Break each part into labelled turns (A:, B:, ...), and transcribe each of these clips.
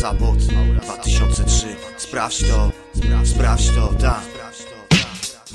A: Sabot 2003 Sprawdź to, sprawdź to, tak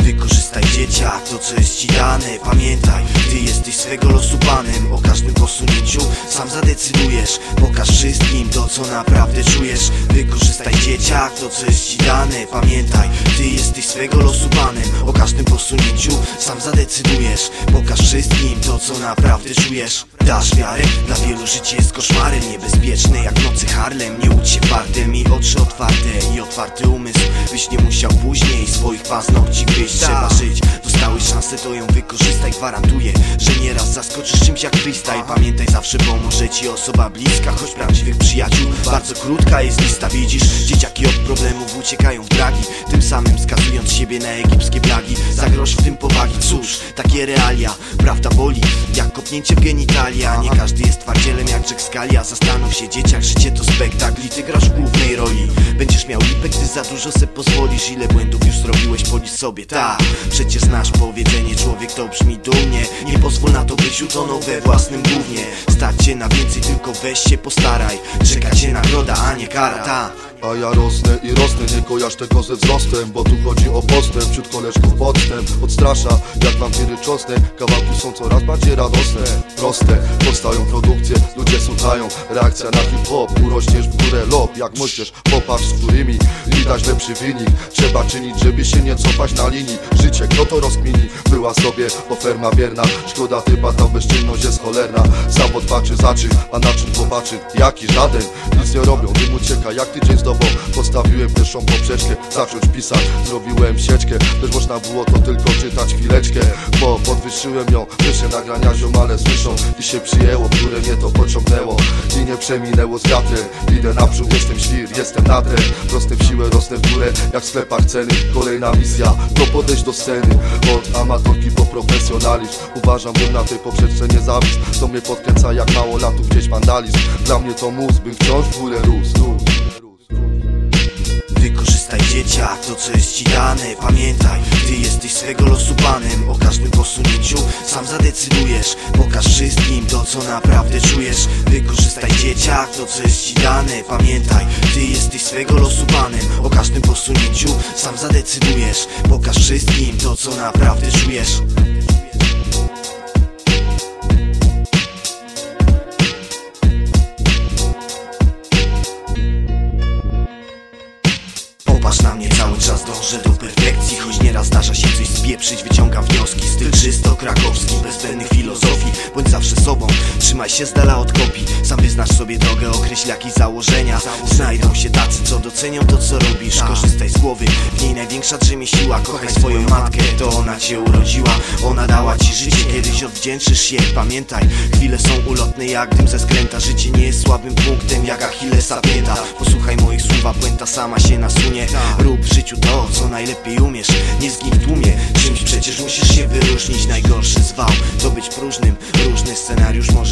A: Wykorzystaj dzieciak, to co jest ci dane. Pamiętaj, ty jesteś swego losu panem. O każdym posunięciu sam zadecydujesz. Pokaż wszystkim to co naprawdę czujesz. Wykorzystaj dzieciak, to co jest ci dane. Pamiętaj, ty jesteś swego losu panem. O każdym posunięciu sam zadecydujesz. Pokaż wszystkim to co naprawdę czujesz. Dasz wiarę, dla wielu życie jest koszmarem Niebezpieczne jak nocy Harlem. Nie łudź się fardem i oczy otwarte I otwarty umysł, byś nie musiał później Swoich paznokci gryźć Trzeba żyć, dostałeś szansę to ją wykorzystaj. Gwarantuję, że nieraz zaskoczysz czymś jak freestyle. Pamiętaj zawsze pomoże ci osoba bliska Choć prawdziwych przyjaciół. Bardzo krótka jest lista Widzisz, dzieciaki od problemów uciekają w dragi. Tym samym skazując siebie na egipskie plagi. Za grosz w tym powagi, cóż, takie realia. Prawda boli, jak kopnięcie w genitalia. Nie każdy jest twardzielem jak Jack Scalia. Zastanów się dzieciak, życie to spektakl I ty grasz w głównej roli. Będziesz miał lipę, gdy za dużo se pozwolisz. Ile błędów już zrobiłeś, policz sobie, ta Przecież znasz powiedzenie, człowiek to brzmi dumnie. Nie pozwól na to, byś utonął we własnym gównie. Stać się na więcej, tylko weź się postaraj. Czeka cię nagroda, a nie kara, ta
B: A ja rosnę i rosnę, nie kojarz tego ze wzrostem Bo tu chodzi o postęp, wśród koleżków podstęp Odstrasza, jak wampiry czosnek Kawałki są coraz bardziej radosne. Proste, powstają produkcje, ludzie słuchają. Reakcja na hip-hop, urośniesz w górę lob Jak myślisz, popatrz z którymi Widać lepszy wynik. Trzeba czynić, żeby się nie cofać na linii. Życie, kto to rozkmini? Była sobie oferma wierna. Szkoda typa, ta bezczynność jest cholerna. Sam patrzy za czym, a na czym popatrzy Jaki żaden, nic nie robią Dym ucieka jak tydzień z dobą Podstawiłem pierwszą poprzeczkę, zacząć pisać. Zrobiłem sieczkę, też można było to tylko czytać chwileczkę. Bo podwyższyłem ją, wyższe nagrania ziomale słyszą. I się przyjęło, które mnie to przeminęło z wiatrem Idę naprzód, jestem świr, jestem nadrem Rosnę w siłę, rosnę w górę, jak w sklepach ceny. Kolejna misja, to podejść do sceny. Od amatorki po profesjonalizm. Uważam, bym na tej poprzeczce nie zawisł. To mnie podkręca jak mało latów gdzieś wandalizm. Dla mnie to mus, bym wciąż w górę rósł.
A: Wykorzystaj dzieciak, to co jest ci dane. Pamiętaj, ty jesteś swego losu panem. O każdym posunięciu sam zadecydujesz. Pokaż wszystkim to co naprawdę czujesz. Wykorzystaj dzieciak, to co jest ci dane. Pamiętaj, ty jesteś swego losu panem. O każdym posunięciu sam zadecydujesz. Pokaż wszystkim to co naprawdę czujesz zdarza się coś spieprzyć Wyciągam wnioski, styl czysto krakowski Bez filozofii, bądź zawsze sobą Trzymaj się z dala od kopii. Sam wyznasz sobie drogę, określ jakieś założenia. Znajdą się tacy, co docenią to co robisz. Korzystaj z głowy, w niej największa drzemie siła. Kochaj swoją matkę, to ona cię urodziła. Ona dała ci życie, kiedyś odwdzięczysz się. Pamiętaj, chwile są ulotne jak dym ze skręta. Życie nie jest słabym punktem jak Achillesa pięta. Posłuchaj moich słów, a puenta sama się nasunie. Rób w życiu to, co najlepiej umiesz. Nie zgnij w tłumie, czymś przecież musisz się wyróżnić. Najgorszy zwał, to być próżnym. Różny scenariusz może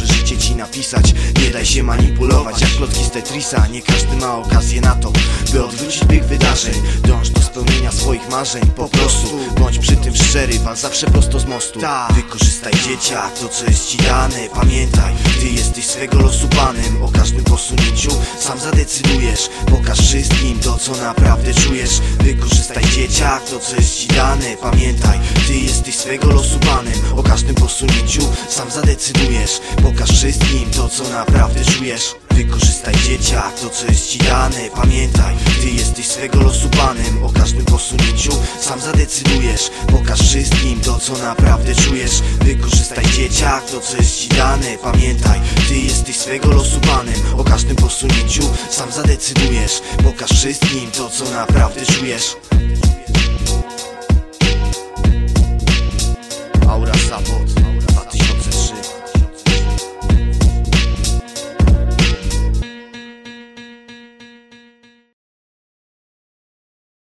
A: napisać. Nie daj się manipulować jak plotki z Tetrisa. Nie każdy ma okazję na to, by odwrócić bieg wydarzeń. Dąż do spełnienia swoich marzeń Po prostu, bądź przy tym szczery. Wal zawsze prosto z mostu. Wykorzystaj dzieciak, to co jest ci dane. Pamiętaj, swego losu panem. O każdym posunięciu sam zadecydujesz. Pokaż wszystkim to co naprawdę czujesz. Wykorzystaj dzieciak, to co jest ci dane. Pamiętaj, ty jesteś swego losu panem. O każdym posunięciu sam zadecydujesz. Pokaż wszystkim to co naprawdę czujesz Wykorzystaj dzieciak, to co jest ci dane. Pamiętaj, ty jesteś swego losu panem. O każdym posunięciu sam zadecydujesz. Pokaż wszystkim to co naprawdę czujesz. Wykorzystaj dzieciak, to co jest ci dane. Pamiętaj, ty jesteś swego losu panem. O każdym posunięciu sam zadecydujesz. Pokaż wszystkim to co naprawdę czujesz. Aura Sabot